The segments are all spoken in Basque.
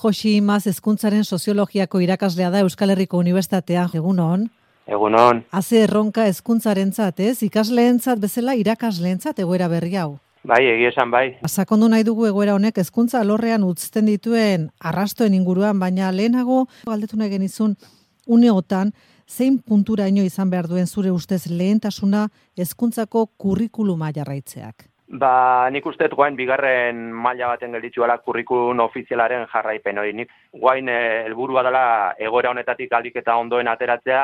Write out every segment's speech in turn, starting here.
Josi Imaz ezkuntzaren soziologiako irakaslea da Euskal Herriko Unibertsitatean, egunon. Egunon. Haze erronka ezkuntzarentzat, ez? Ikasleentzat bezala irakasleentzat egoera berri hau. Bai, egia esan bai. Sakondu nahi dugu egoera honek hezkuntza alorrean utzten dituen arrastoen inguruan, baina lehenago galdetu nahi genizun uneotan zein punturaino izan behar duen zure ustez lehentasuna hezkuntzako kurrikuluma jarraitzeak. Ba, nik uste guain bigarren maila baten gelditzu ala kurrikun ofizialaren jarraipen hori. Nik guain eh, helburua dela egoera honetatik alik eta ondoen ateratzea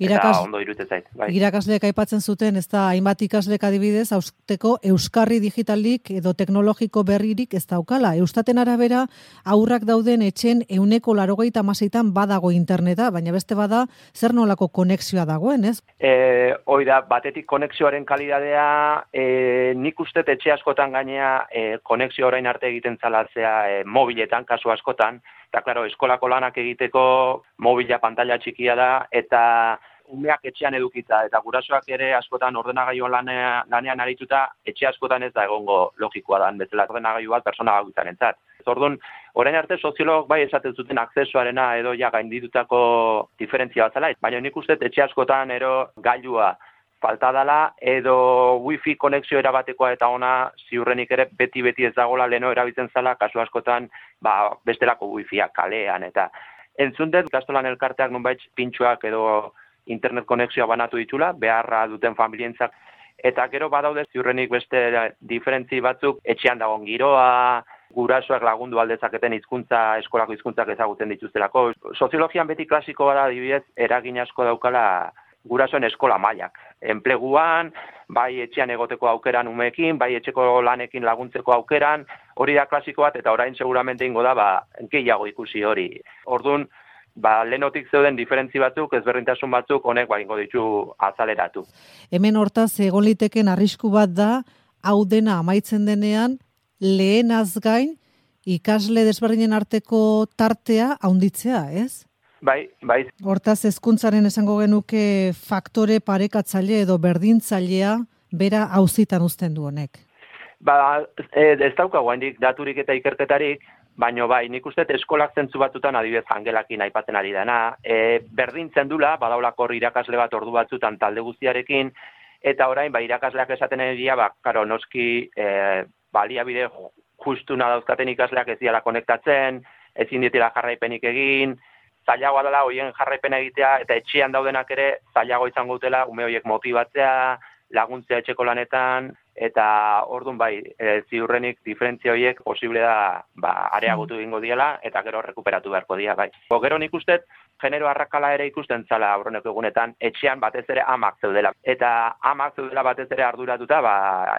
Irakas, eta ondo irute zait. Bai. Irakasleek aipatzen zuten, ez da hainbat ikaslek adibidez, hausteko euskarri digitalik edo teknologiko berririk ez daukala. Eustaten arabera aurrak dauden etxen euneko larogeita maseitan badago interneta, baina beste bada zer nolako konexioa dagoen, ez? E, da, batetik konexioaren kalidadea e, nik uste uste etxe askotan gainea e, konexio orain arte egiten zalatzea e, mobiletan, kasu askotan, eta klaro, eskolako lanak egiteko mobila pantalla txikia da, eta umeak etxean edukita, eta gurasoak ere askotan ordenagailu lanean, lanean arituta, etxe askotan ez da egongo logikoa da, bezala ordenagailu bat persona gauzaren entzat. Orduan, orain arte soziolog bai esaten zuten akzesoarena edo ja gainditutako diferentzia bat zela, baina nik uste etxe askotan ero gailua falta dela edo wifi konexio erabatekoa eta ona ziurrenik ere beti beti ez dagola leno erabiltzen zala kasu askotan ba bestelako wifia kalean eta entzun dut gastolan elkarteak nunbait pintxoak edo internet konexioa banatu ditula beharra duten familientzak eta gero badaude ziurrenik beste diferentzi batzuk etxean dagoen giroa gurasoak lagundu aldezaketen hizkuntza eskolako hizkuntzak ezagutzen dituztelako. Soziologian beti klasiko bada adibidez eragin asko daukala gurasoen eskola mailak. Enpleguan, bai etxean egoteko aukeran umeekin, bai etxeko lanekin laguntzeko aukeran, hori da klasiko bat, eta orain seguramente ingo da, ba, gehiago ikusi hori. Orduan, ba, lehenotik zeuden diferentzi batzuk, ezberdintasun batzuk, honek ba, ingo ditu azaleratu. Hemen hortaz, egon liteken arrisku bat da, hau dena amaitzen denean, lehen azgain, ikasle desberdinen arteko tartea haunditzea, ez? Bai, bai. Hortaz, hezkuntzaren esango genuke faktore parekatzaile edo berdintzailea bera auzitan uzten du honek. Ba, ez dauka guaindik daturik eta ikerketarik, baino bai, nik uste eskolak zentzu batutan adibidez angelakin aipatzen ari dena, e, berdintzen dula, badaulako irakasle bat ordu batzutan talde guztiarekin, eta orain, ba, irakasleak esaten egia, ba, karo, noski, e, baliabide justuna dauzkaten ikasleak ez diala konektatzen, ezin ditela jarraipenik egin, zailagoa dela hoien jarraipen egitea eta etxean daudenak ere zailago izango dutela ume hoiek motibatzea, laguntzea etxeko lanetan eta ordun bai, e, ziurrenik diferentzia hoiek posible da ba areagotu egingo diela eta gero rekuperatu beharko dira bai. Bo gero nikuztet genero arrakala ere ikusten zala aurreneko egunetan etxean batez ere amak zeudela eta amak zeudela batez ere arduratuta ba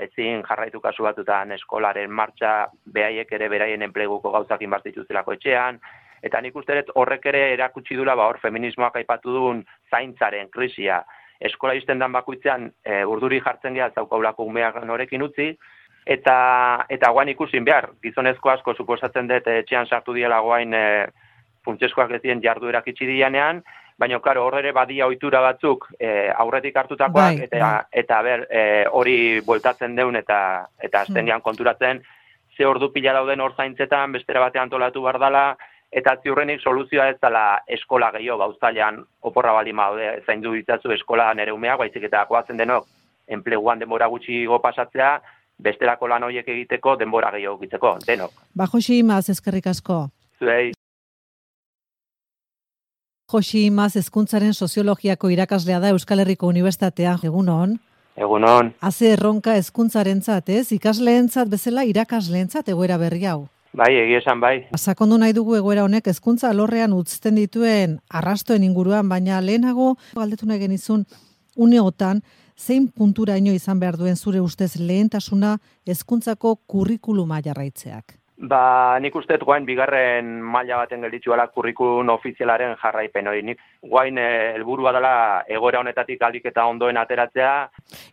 ezin jarraitu kasu batutan eskolaren martxa behaiek ere beraien enpleguko gauzakin bat dituztelako etxean eta nik uste dut horrek ere erakutsi dula ba hor feminismoak aipatu duen zaintzaren krisia eskola izten dan bakoitzean e, urduri jartzen geha zaukaulako umeak norekin utzi eta eta guan ikusin behar gizonezko asko suposatzen dut etxean sartu diela guain e, funtseskoak ez dien jardu erakitsi dianean baina karo hor ere badia ohitura batzuk e, aurretik hartutakoak bai, eta bai. eta ber e, hori bueltatzen deun eta eta aztenean hmm. konturatzen ze ordu pila dauden hor zaintzetan bestera batean antolatu bardala eta ziurrenik soluzioa ez dela eskola gehiago gauztailean oporra bali maude zaindu ditzazu eskola nere umeak, baizik eta koatzen denok enpleguan denbora gutxi go pasatzea, bestelako lan horiek egiteko denbora gehiago egiteko, denok. Ba, Josi Imaz, eskerrik asko. Zuei. Josi Imaz, ezkuntzaren soziologiako irakaslea da Euskal Herriko Unibertsitatean, egunon. Egunon. Haze erronka ezkuntzaren ez? Ikasleentzat bezala irakasleentzat egoera berri hau. Bai, egia esan bai. Sakondu nahi dugu egoera honek hezkuntza alorrean utzten dituen arrastoen inguruan, baina lehenago galdetu nahi genizun uneotan zein punturaino izan behar duen zure ustez lehentasuna hezkuntzako kurrikuluma jarraitzeak. Ba, nik uste guain bigarren maila baten gelditzu ala kurrikulun ofizialaren jarraipen hori. Nik guain eh, helburua dela egoera honetatik alik eta ondoen ateratzea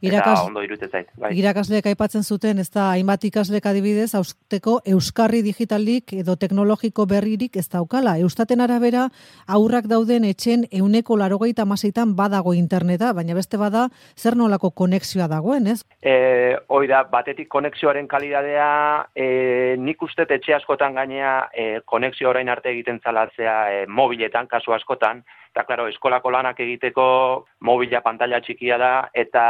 Irakas, eta ondo irute zait. Bai. Irakasleek aipatzen zuten, ez da, hainbat ikaslek adibidez, austeko Euskarri digitalik edo teknologiko berririk ez daukala. Eustaten arabera, aurrak dauden etxen euneko larogeita maseitan badago interneta, baina beste bada, zer nolako konexioa dagoen, ez? E, oida, batetik konexioaren kalidadea, e, nik uste etxe askotan gainea e, konexio orain arte egiten zalatzea e, mobiletan, kasu askotan, eta klaro, eskolako lanak egiteko mobila pantalla txikia da, eta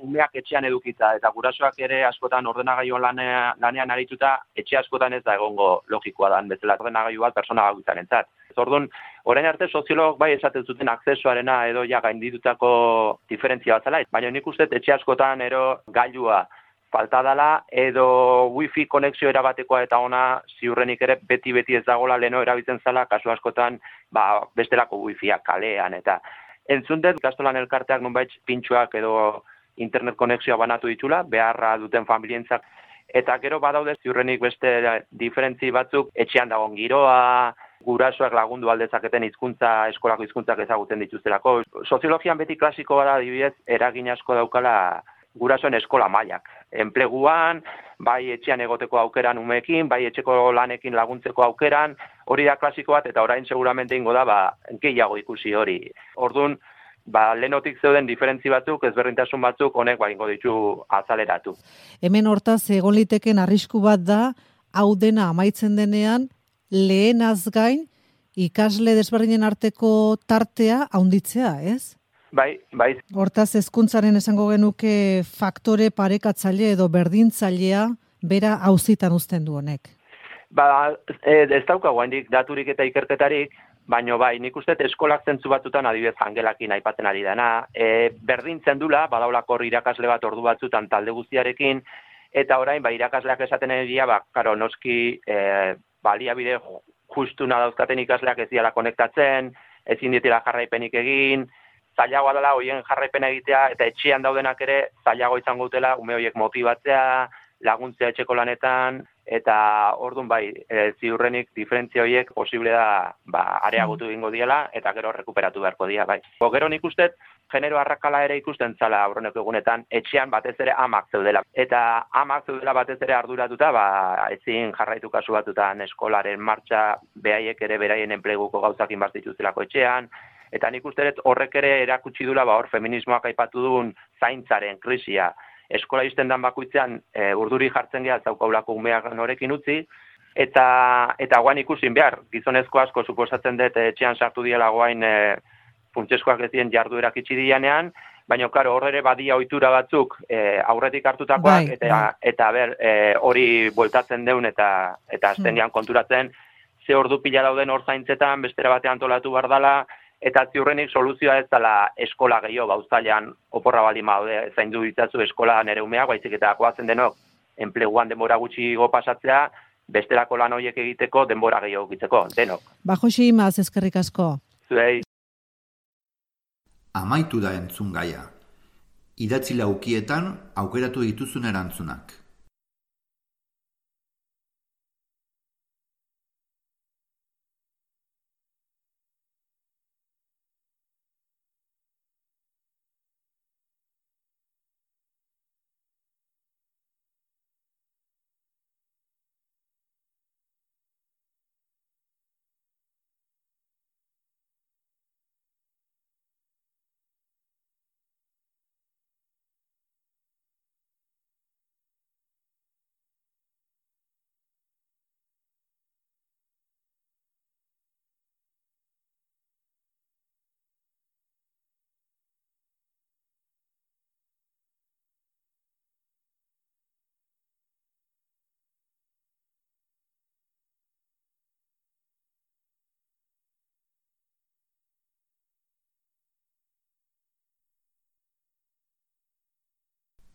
umeak etxean edukita, eta gurasoak ere askotan ordenagailu lanean, lanean arituta, etxe askotan ez da egongo logikoa dan, bezala ordenagailu bat persona gauzaren entzat. Orduan, orain arte soziolog bai esaten zuten akzesuarena edo ja gainditutako diferentzia bat zela, baina nik uste etxe askotan ero gailua falta dela edo wifi konexio erabatekoa eta ona ziurrenik ere beti beti ez dagola leno erabiltzen zala kasu askotan ba, bestelako wifia kalean eta entzun dut gastolan elkarteak nunbait pintxuak edo internet konexioa banatu ditula beharra duten familientzak eta gero badaude ziurrenik beste diferentzi batzuk etxean dagoen giroa gurasoak lagundu aldezaketen hizkuntza eskolako hizkuntzak ezagutzen dituztelako. Soziologian beti klasiko bada adibidez eragin asko daukala gurasoen eskola mailak. Enpleguan, bai etxean egoteko aukeran umeekin, bai etxeko lanekin laguntzeko aukeran, hori da klasiko bat, eta orain seguramente ingo da, ba, gehiago ikusi hori. Orduan, ba, lenotik zeuden diferentzi batzuk, ezberdintasun batzuk, honek ba, ingo ditu azaleratu. Hemen hortaz, egon liteken arrisku bat da, hau dena amaitzen denean, lehen gain ikasle desberdinen arteko tartea haunditzea, ez? Bai, bai. Hortaz hezkuntzaren esango genuke faktore parekatzaile edo berdintzailea bera auzitan uzten du honek. Ba, e, ez dauka guaindik daturik eta ikerketarik, baino bai, nik uste eskolak zentzu batutan adibidez angelakin aipatzen ari dena, e, berdintzen dula, badaulako irakasle bat ordu batzutan talde guztiarekin, eta orain, ba, irakasleak esaten egia, ba, karo, noski, e, baliabide justu dauzkaten ikasleak ez diala konektatzen, ezin ditela jarraipenik egin, zailagoa dela hoien jarraipena egitea eta etxean daudenak ere zailago izango dutela ume horiek motibatzea, laguntzea etxeko lanetan eta ordun bai, e, ziurrenik diferentzia horiek posible da ba areagotu egingo diela eta gero rekuperatu beharko dira bai. Bo gero nikuztet genero arrakala ere ikusten zala aurreneko egunetan etxean batez ere amak zeudela eta amak zeudela batez ere arduratuta ba ezin jarraitu kasu batutan eskolaren martxa behaiek ere beraien enpleguko gauzak inbartituztelako etxean eta nik uste dut horrek ere erakutsi dula ba hor feminismoak aipatu duen zaintzaren krisia eskola izten dan bakoitzean e, urduri jartzen gea zaukaulako umeak norekin utzi eta eta guain ikusin behar gizonezko asko suposatzen dut etxean sartu diela guain e, funtseskoak ez dien jarduerak itxi dianean baina karo hor ere badia ohitura batzuk e, aurretik hartutakoak bai, eta bai. eta ber e, hori bueltatzen deun eta eta aztenean hmm. konturatzen ze ordu pila dauden hor zaintzetan bestera batean antolatu bardala eta ziurrenik soluzioa ez dela eskola gehiago gauztailean oporra bali maude zaindu ditzazu eskola nere umeak, baizik eta koazen denok enpleguan denbora gutxi go pasatzea, bestelako lan horiek egiteko denbora gehiago gitzeko, denok. Bajo imaz eskerrik asko. Zuei. Amaitu da entzun gaia. Idatzi laukietan aukeratu dituzun erantzunak.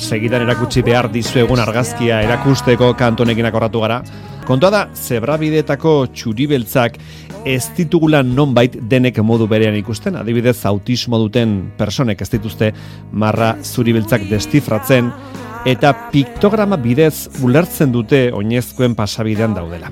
Segidan erakutsi behar dizuegun argazkia erakusteko kantonekin akorratu gara. Kontua da, zebrabidetako txuribeltzak ez ditugula nonbait denek modu berean ikusten. Adibidez, autismo duten personek ez dituzte marra zuribeltzak destifratzen eta piktograma bidez ulertzen dute oinezkoen pasabidean daudela.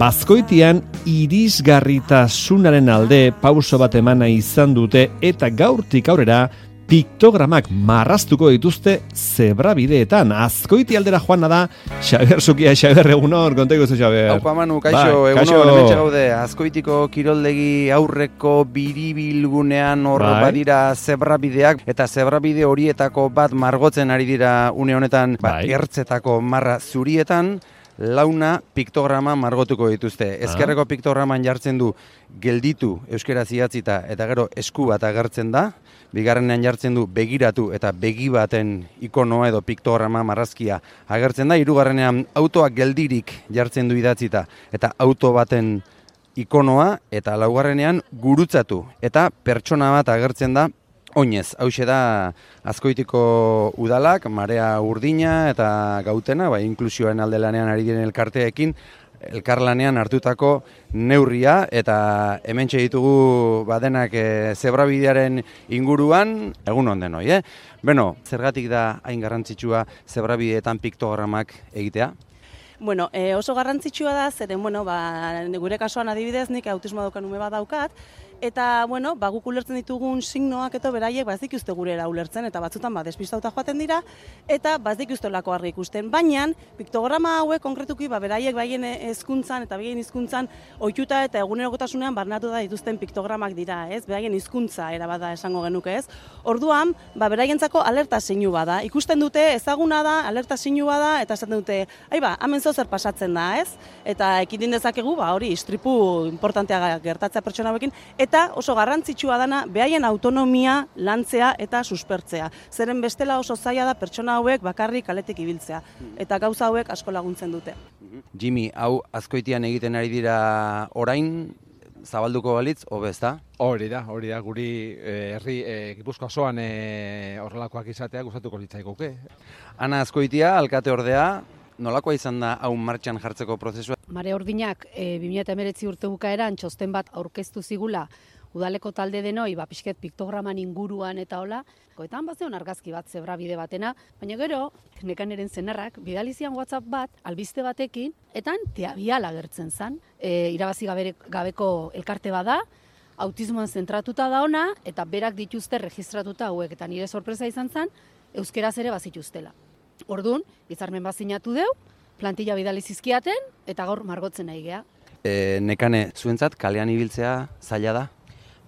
Bazkoitian irisgarritasunaren alde pauso bat emana izan dute eta gaurtik aurrera piktogramak marraztuko dituzte zebrabideetan. Azkoiti aldera joan da, Xaber Zukia, Xaber egunon, konteko zu Xaber. Haupa Manu, kaixo, Bai, egunon, hemen gaude, azkoitiko kiroldegi aurreko biribilgunean hor Bai. badira zebrabideak, eta zebrabide horietako bat margotzen ari dira une honetan ba, Bai. ertzetako marra zurietan, launa piktograma margotuko dituzte. Ah. Ezkerreko piktograman jartzen du gelditu euskera zidatzita eta gero esku bat agertzen da, bigarrenean jartzen du begiratu eta begi baten ikonoa edo piktograma marrazkia. Agertzen da, hirugarrenean autoak geldirik jartzen du idatzita. Eta auto baten ikonoa eta laugarrenean gurutzatu. Eta pertsona bat agertzen da Oinez, hause da azkoitiko udalak, marea urdina eta gautena, bai, inklusioen alde lanean ari diren elkarteekin, elkarlanean hartutako neurria eta hementxe ditugu badenak e, zebrabidearen inguruan, egun onden hoi, eh? Beno, zergatik da hain garrantzitsua zebrabideetan piktogramak egitea? Bueno, e, oso garrantzitsua da, zeren, bueno, ba, gure kasuan adibidez, nik autismo daukan ume bat daukat, eta, bueno, ba, guk ulertzen ditugun signoak eta beraiek, ba, ez gurera ulertzen, eta batzutan, ba, despistauta joaten dira, eta, ba, ez dituzte lako argi ikusten. Baina, piktograma hauek konkretuki, ba, beraiek baien hezkuntzan eta baien hizkuntzan ohituta eta egunerokotasunean barnatu da dituzten piktogramak dira, ez? Beraien hizkuntza era bada esango genuke, ez? Orduan, ba, beraientzako alerta zeinu bada. Ikusten dute, ezaguna da, alerta zeinu bada, eta esaten dute, ai ba, hemen zer pasatzen da, ez? Eta ekidin dezakegu, ba, hori, istripu importantea gertatzea pertsona hauekin, eta oso garrantzitsua dana, behaien autonomia lantzea eta suspertzea. Zeren bestela oso zaila da pertsona hauek bakarrik kaletik ibiltzea. Eta gauza hauek asko laguntzen dute. Jimmy, hau azkoitian egiten ari dira orain, zabalduko balitz, hobe da? Hori da, hori da, guri eh, herri eh, Gipuzkoa osoan eh, horrelakoak izatea gustatuko litzaiguke. Ana Azkoitia, alkate ordea, nolakoa izan da hau martxan jartzeko prozesua? Mare Ordinak e, 2019 urte bukaeran txosten bat aurkeztu zigula. Udaleko talde denoi, ba, pixket piktograman inguruan eta hola, koetan bazeon argazki bat zebrabide batena, baina gero, nekaneren zenarrak, bidalizian WhatsApp bat, albiste batekin, etan teabial agertzen zen, e, irabazi gabere, gabeko elkarte bada, autismoan zentratuta da ona, eta berak dituzte registratuta hauek, eta nire sorpresa izan zen, euskeraz ere bazituztela. Orduan, hitzarmen bat sinatu deu, plantilla bidali zizkiaten, eta gaur margotzen nahi gea. E, nekane, zuentzat kalean ibiltzea zaila da?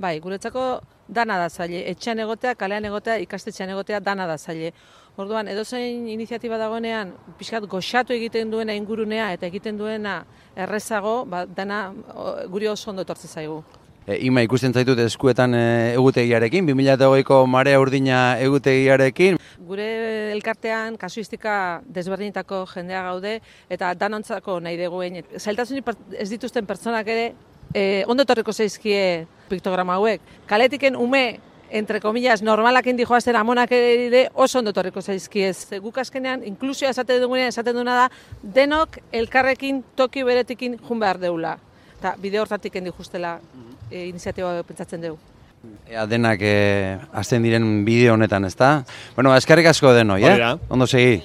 Bai, guretzako dana da zaile. Etxean egotea, kalean egotea, ikastetxean egotea dana da zaile. Orduan, edozein iniziatiba dagoenean, pixkat goxatu egiten duena ingurunea eta egiten duena errezago, ba, dana guri oso ondo etortze zaigu. E, ima ikusten zaitut eskuetan e, egutegiarekin, 2008ko marea urdina egutegiarekin. Gure elkartean kasuistika desberdinetako jendea gaude eta danontzako nahi deguen. Zailtasunik ez dituzten pertsonak ere eh, ondo etorriko zaizkie piktograma hauek. Kaletiken ume entre comillas, normalak indi joazten amonak ere oso ondo etorriko zaizkie. Ze guk azkenean, inklusioa esaten dugunean esaten duna da, denok elkarrekin toki beretikin jun behar deula. Eta bide hortatik hendi justela e, iniziatiba pentsatzen dugu. Ea denak e, azten diren bideo honetan, ezta? Bueno, eskerrik asko denoi, eh? Ondo segi.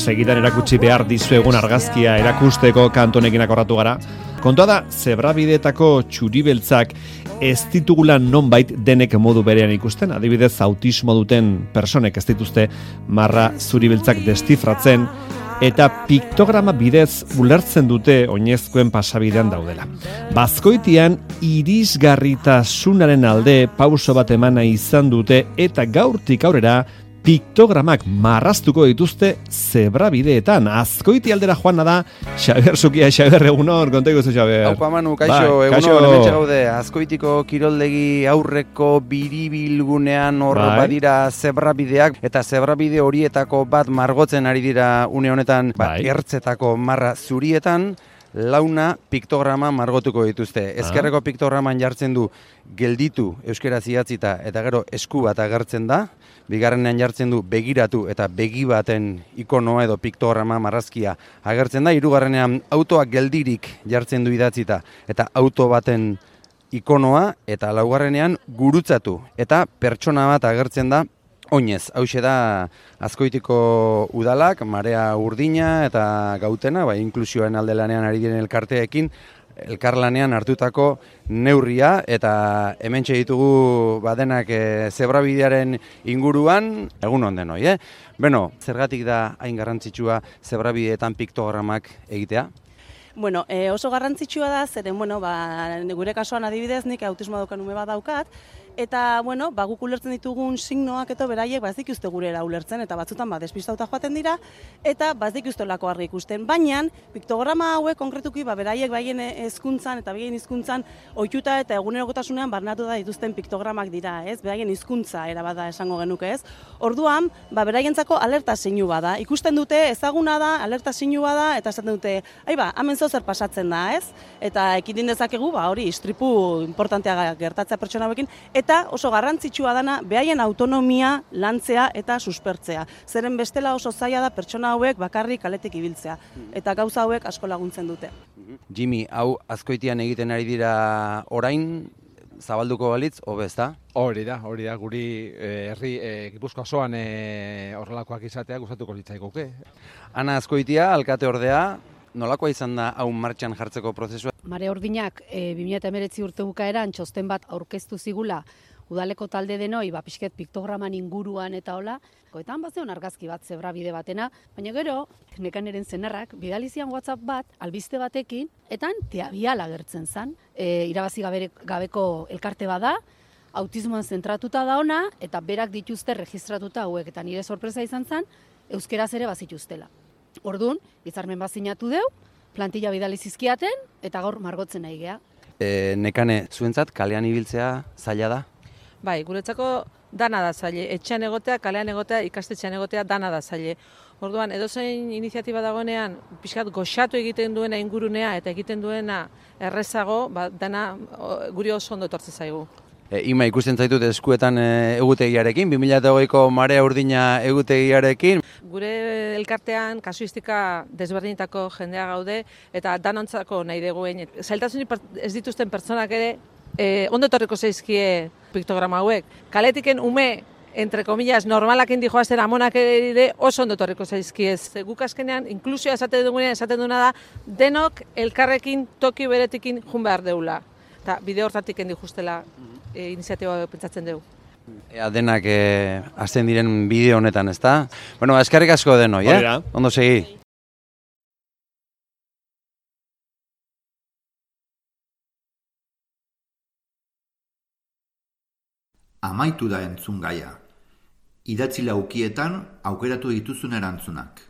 segidan erakutsi behar dizuegun argazkia erakusteko kantonekin akorratu gara. Kontua da, zebrabidetako txuribeltzak ez ditugula nonbait denek modu berean ikusten, adibidez autismo duten personek ez dituzte marra zuribeltzak destifratzen, eta piktograma bidez ulertzen dute oinezkoen pasabidean daudela. Bazkoitian irisgarritasunaren alde pauso bat emana izan dute eta gaurtik aurrera piktogramak marraztuko dituzte zebrabideetan. Azkoiti aldera joan da, Xaber Zukia, Xaber egunon, konta iguzu Xaber. Haupa manu, kaixo, Bai, egunon, kaixo. hementxe gaude, azkoitiko kiroldegi aurreko biribilgunean hor Bai. badira zebrabideak, eta zebrabide horietako bat margotzen ari dira une honetan, ba, Bai. ertzetako marra zurietan, launa piktograma margotuko dituzte. Ah. Ezkerreko piktograman jartzen du gelditu euskera zidatzita eta gero esku bat agertzen da, bigarrenean jartzen du begiratu eta begi baten ikonoa edo piktograma marrazkia. Agertzen da, hirugarrenean autoak geldirik jartzen du idatzita eta auto baten ikonoa eta laugarrenean gurutzatu. Eta pertsona bat agertzen da Oinez, hause da azkoitiko udalak, marea urdina eta gautena, bai, inklusioen aldelanean ari diren elkarteekin, elkarlanean hartutako neurria eta hemen ditugu badenak e, zebrabidearen inguruan, egun onden hoi, eh? Beno, zergatik da hain garrantzitsua zebrabideetan piktogramak egitea? Bueno, e, oso garrantzitsua da, zeren, bueno, ba, gure kasuan adibidez, nik autismo daukan ume bat daukat, eta, bueno, ba, guk ulertzen ditugun signoak eta beraiek, ba, ez dituzte gurera ulertzen, eta batzutan, ba, despistauta joaten dira, eta, ba, ez dituzte lako argi ikusten. Baina, piktograma hauek konkretuki, ba, beraiek baien hezkuntzan eta baien hizkuntzan ohituta eta egunerokotasunean barnatu da dituzten piktogramak dira, ez? Beraien hizkuntza era bada esango genuke, ez? Orduan, ba, beraientzako alerta zeinu bada. Ikusten dute ezaguna da, alerta zeinu bada, eta esaten dute, ai ba, hemen zer pasatzen da, ez? Eta ekidin dezakegu, ba, hori, istripu importantea gertatzea pertsona hauekin, eta oso garrantzitsua dana, behaien autonomia lantzea eta suspertzea. Zeren bestela oso zaila da pertsona hauek bakarrik kaletik ibiltzea. Eta gauza hauek asko laguntzen dute. Jimmy, hau azkoitian egiten ari dira orain, zabalduko balitz, hobe ez da? Hori da, hori da, guri eh, herri eh, Gipuzkoa osoan eh, horrelakoak izatea gustatuko litzaiguke. Ana azkoitia, alkate ordea, nolakoa izan da hau martxan jartzeko prozesua? Mare Ordinak e, 2019 urte bukaeran txosten bat aurkeztu zigula udaleko talde denoi, ba, pixket piktograman inguruan eta hola, koetan bazeon argazki bat zebrabide batena, baina gero, nekaneren zenarrak, bidalizian WhatsApp bat, albiste batekin, etan teabial agertzen zen. E, irabazi gabere, gabeko elkarte bada, autismoan zentratuta da ona, eta berak dituzte registratuta hauek, eta nire sorpresa izan zen, euskeraz ere bazituztela. Ordun, hitzarmen bat sinatu deu, plantilla bidali zizkiaten eta gaur margotzen nahi gea. E, nekane, zuentzat kalean ibiltzea zaila da? Bai, guretzako dana da zaile. Etxean egotea, kalean egotea, ikastetxean egotea dana da zaile. Orduan, edozein iniziatiba dagoenean, pixkat goxatu egiten duena ingurunea eta egiten duena errezago, ba, dana guri oso ondo etortze zaigu. E, ima ikusten zaitut eskuetan e, egutegiarekin, 2008ko marea urdina egutegiarekin. Gure elkartean kasuistika desberdinetako jendea gaude eta danontzako nahi deguen. Zailtasunik ez dituzten pertsonak ere e, ondo etorriko zaizkie piktograma hauek. Kaletiken ume entre comillas, normalak indi joazten amonak ere oso ondo etorriko zaizkiez. Guk azkenean, inklusioa esaten dugunean esaten duna da, denok elkarrekin toki beretikin jun behar deula. Eta bide hortatik hendi justela e, iniziatiba pentsatzen dugu. Ea denak e, azten diren bideo honetan, ezta? Bueno, ba, eskerrik asko denoi, eh? Hori da. Ondo segi. Amaitu da entzun gaia. Idatzi laukietan aukeratu dituzun erantzunak.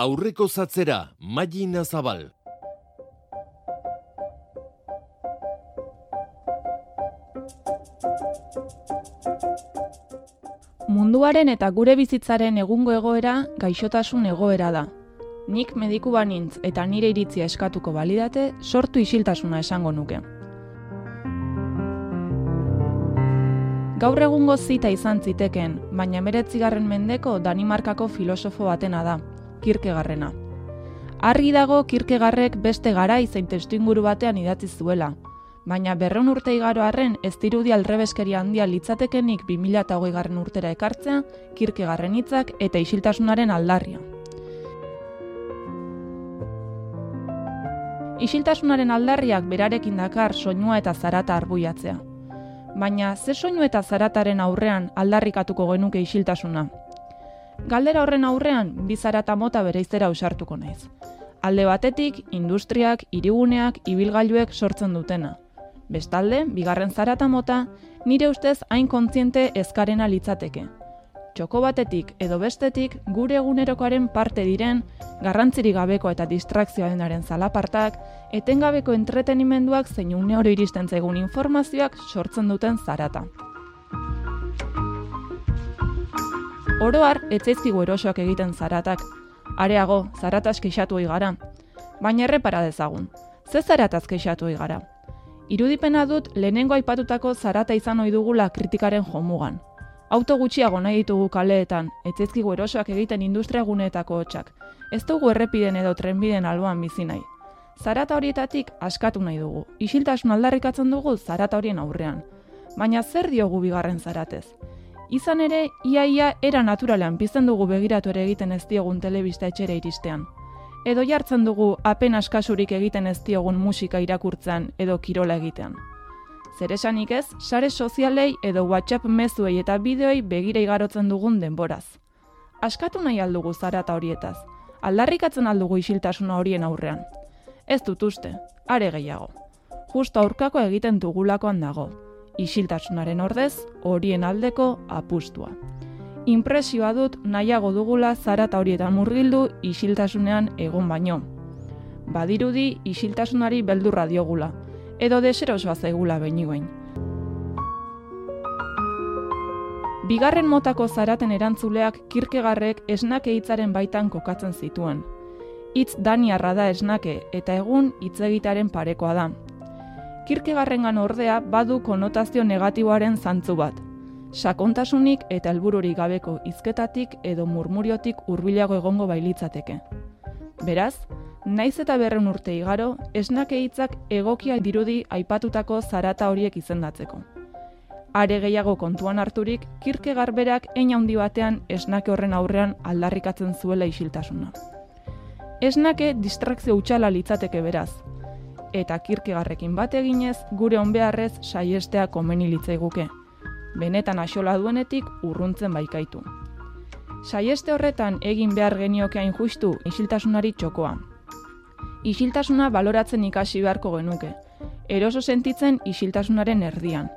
Aurreko zatzera, Magina Zabal. Munduaren eta gure bizitzaren egungo egoera gaixotasun egoera da. Nik mediku banintz eta nire iritzia eskatuko balidate, sortu isiltasuna esango nuke. Gaur egungo zita izan ziteken, baina meretzigarren mendeko Danimarkako filosofo batena da, Kierkegarrena. Argi dago Kierkegarrek beste gara izain testu inguru batean idatzi zuela, baina berreun urte igaro arren ez dirudi alrebeskeria handia litzatekenik 2008 garren urtera ekartzea, Kierkegarren hitzak eta isiltasunaren aldarria. Isiltasunaren aldarriak berarekin dakar soinua eta zarata arbuiatzea. Baina, ze soinu eta zarataren aurrean aldarrikatuko genuke isiltasuna? Galdera horren aurrean, bi zarata mota bereizera usartuko naiz. Alde batetik, industriak, hiriguneak, ibilgailuek sortzen dutena. Bestalde, bigarren zarata mota, nire ustez hain kontziente ezkarena litzateke. Txoko batetik edo bestetik gure egunerokoaren parte diren, garrantzirik gabeko eta distrakzioa zalapartak, etengabeko entretenimenduak zein une hori iristen zaigun informazioak sortzen duten zarata. Oroar, etzaizkigu erosoak egiten zaratak. Areago, zarataz keixatu gara. Baina errepara dezagun. Ze zarataz keixatu gara? Irudipena dut lehenengo aipatutako zarata izan ohi dugula kritikaren jomugan. Auto gutxiago nahi ditugu kaleetan, etzaizkigu erosoak egiten industria guneetako hotxak. Ez dugu errepiden edo trenbiden alboan bizi nahi. Zarata horietatik askatu nahi dugu. Isiltasun aldarrikatzen dugu zarata horien aurrean. Baina zer diogu bigarren zaratez? Izan ere, iaia era naturalean pizten dugu begiratu ere egiten ez diogun telebista etxera iristean. Edo jartzen dugu apen askasurik egiten ez diogun musika irakurtzen edo kirola egitean. Zer esanik ez, sare sozialei edo WhatsApp mezuei eta bideoi begira igarotzen dugun denboraz. Askatu nahi aldugu zarata horietaz, aldarrikatzen aldugu isiltasuna horien aurrean. Ez dut uste, are gehiago. Justo aurkako egiten dugulakoan dago, isiltasunaren ordez horien aldeko apustua. Impresioa dut nahiago dugula zarata horietan murgildu isiltasunean egon baino. Badirudi isiltasunari beldurra diogula, edo deserosoa zaigula beniguen. Bigarren motako zaraten erantzuleak kirkegarrek esnake hitzaren baitan kokatzen zituen. Hitz daniarra da esnake eta egun hitz egitaren parekoa da, Kirkegarrengan ordea badu konotazio negatiboaren zantzu bat. Sakontasunik eta helbururik gabeko hizketatik edo murmuriotik hurbilago egongo bailitzateke. Beraz, naiz eta berren urte igaro, esnake hitzak egokia dirudi aipatutako zarata horiek izendatzeko. Are gehiago kontuan harturik, kirke garberak ein handi batean esnake horren aurrean aldarrikatzen zuela isiltasuna. Esnake distrakzio utxala litzateke beraz, eta kirkegarrekin bat eginez gure onbeharrez saiestea komeni litzaiguke. Benetan axola duenetik urruntzen baikaitu. Saieste horretan egin behar geniokeain justu isiltasunari txokoa. Isiltasuna baloratzen ikasi beharko genuke. Eroso sentitzen isiltasunaren erdian.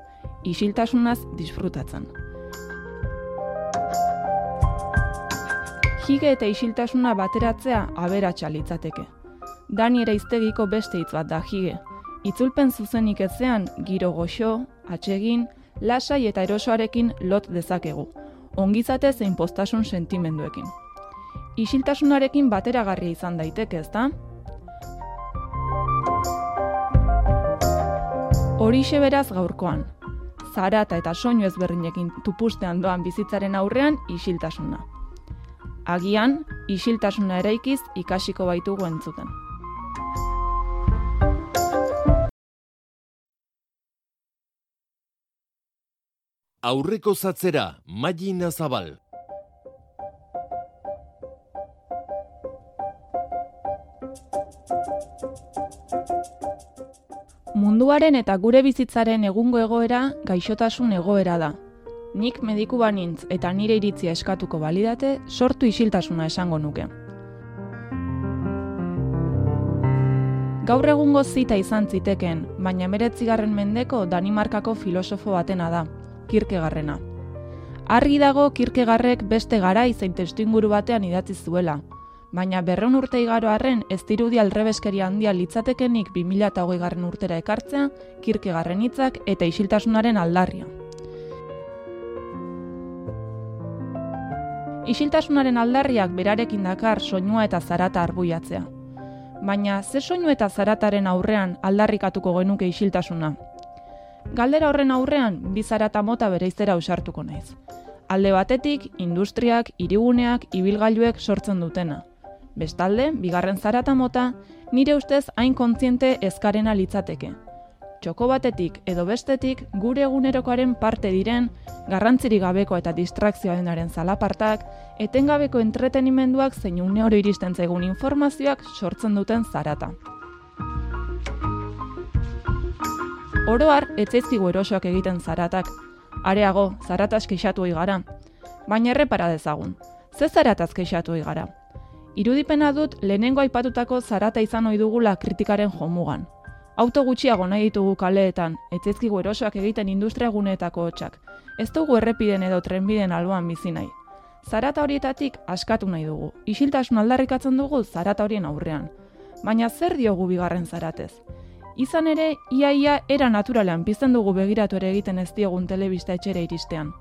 Isiltasunaz disfrutatzen. Hige eta isiltasuna bateratzea aberatsa litzateke. Dani iztegiko beste hitz bat da jige. Itzulpen zuzenik ezean, giro goxo, atsegin, lasai eta erosoarekin lot dezakegu. ongizate zein postasun sentimenduekin. Isiltasunarekin bateragarria izan daiteke, ezta? Horixe beraz gaurkoan. Zarata eta soinu ezberdinekin tupustean doan bizitzaren aurrean isiltasuna. Agian, isiltasuna eraikiz ikasiko baitugu entzuten. Aurreko zatzera, Magina Zabal. Munduaren eta gure bizitzaren egungo egoera gaixotasun egoera da. Nik mediku banintz eta nire iritzia eskatuko balidate, sortu isiltasuna esango nuke. Gaur egungo zita izan ziteken, baina meretzigarren mendeko Danimarkako filosofo batena da, kirkegarrena. Argi dago kirkegarrek beste gara izain testu inguru batean idatzi zuela, baina berreun urte igaro arren ez dirudi alrebeskeria handia litzatekenik 2008 garren urtera ekartzea, kirkegarren hitzak eta isiltasunaren aldarria. Isiltasunaren aldarriak berarekin dakar soinua eta zarata arbuiatzea. Baina ze soinu eta zarataren aurrean aldarrikatuko genuke isiltasuna? Galdera horren aurrean bi zarata mota bereizera usartuko naiz. Alde batetik, industriak, hiriguneak, ibilgailuek sortzen dutena. Bestalde, bigarren zarata mota, nire ustez hain kontziente ezkarena litzateke. Txoko batetik edo bestetik gure egunerokoaren parte diren, garrantziri gabeko eta distrakzioa denaren zalapartak, etengabeko entretenimenduak zein une oro iristen zaigun informazioak sortzen duten zarata. Oroar, etzaizkigu erosoak egiten zaratak. Areago, zaratas keixatu gara. Baina errepara dezagun. Ze zarataz keixatu gara? Irudipena dut lehenengo aipatutako zarata izan ohi dugula kritikaren jomugan. Auto gutxiago nahi ditugu kaleetan, etzaizkigu erosoak egiten industria guneetako hotxak. Ez dugu errepiden edo trenbiden alboan bizi nahi. Zarata horietatik askatu nahi dugu. Isiltasun aldarrikatzen dugu zarata horien aurrean. Baina zer diogu bigarren zaratez? Izan ere, iaia era naturalean pizten dugu begiratu ere egiten ez diogun telebista etxere iristean.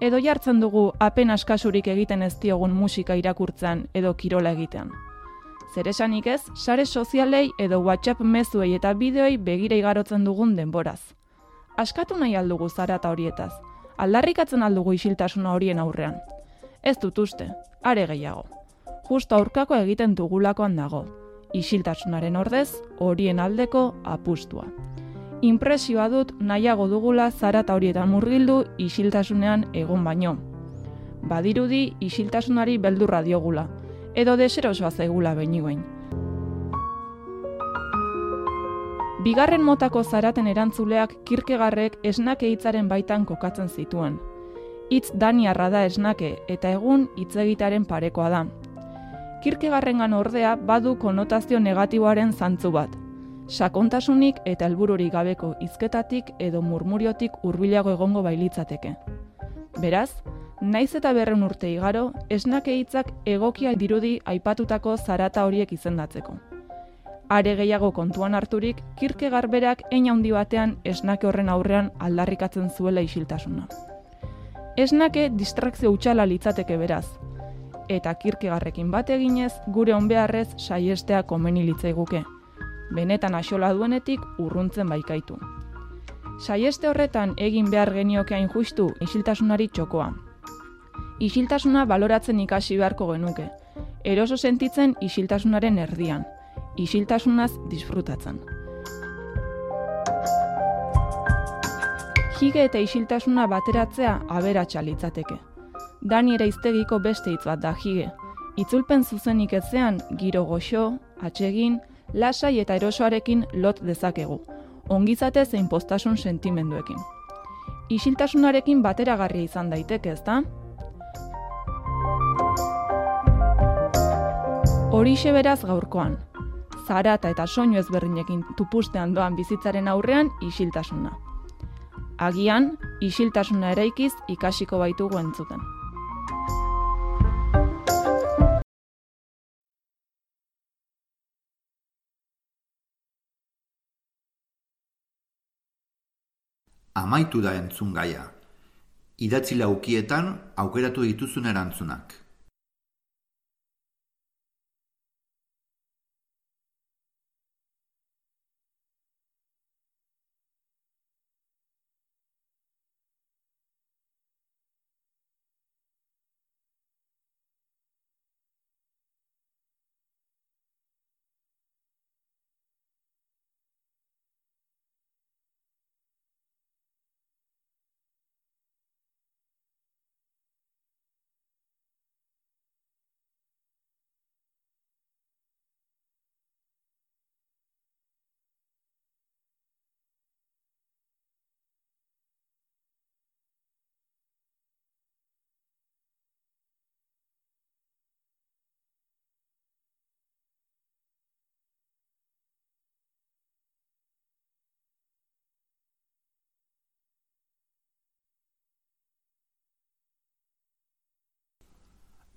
Edo jartzen dugu apenas kasurik egiten ez diogun musika irakurtzen edo kirola egitean. Zer esanik ez, sare sozialei edo WhatsApp mezuei eta bideoi begira igarotzen dugun denboraz. Askatu nahi aldugu zarata horietaz, aldarrikatzen aldugu isiltasuna horien aurrean. Ez dut uste, are gehiago. Justo aurkako egiten dugulakoan dago, isiltasunaren ordez horien aldeko apustua. Impresioa dut nahiago dugula zarata horietan murgildu isiltasunean egon baino. Badirudi isiltasunari beldurra diogula, edo deserosoa zaigula behin Bigarren motako zaraten erantzuleak kirkegarrek esnake hitzaren baitan kokatzen zituen. Hitz daniarra da esnake eta egun hitz egitaren parekoa da, kirkegarrengan ordea badu konotazio negatiboaren zantzu bat. Sakontasunik eta helbururik gabeko hizketatik edo murmuriotik hurbilago egongo bailitzateke. Beraz, naiz eta berren urte igaro, esnake hitzak egokia dirudi aipatutako zarata horiek izendatzeko. Are gehiago kontuan harturik, kirke garberak ein handi batean esnake horren aurrean aldarrikatzen zuela isiltasuna. Esnake distrakzio utxala litzateke beraz, eta kirkegarrekin bat eginez gure onbeharrez saiestea komeni litzaiguke. Benetan axola duenetik urruntzen baikaitu. Saieste horretan egin behar geniokeain justu isiltasunari txokoa. Isiltasuna baloratzen ikasi beharko genuke. Eroso sentitzen isiltasunaren erdian. Isiltasunaz disfrutatzen. Hige eta isiltasuna bateratzea aberatsa litzateke. Dani iztegiko beste hitz bat da jige. Itzulpen zuzenik etzean giro goxo, atsegin, lasai eta erosoarekin lot dezakegu. Ongizate zein postasun sentimenduekin. Isiltasunarekin bateragarria izan daiteke, ezta? Horixe beraz gaurkoan. Zarata eta soinu ezberdinekin tupustean doan bizitzaren aurrean isiltasuna. Agian, isiltasuna eraikiz ikasiko baitugu entzuten. amaitu da entzun gaia. Idatzi laukietan aukeratu dituzun erantzunak.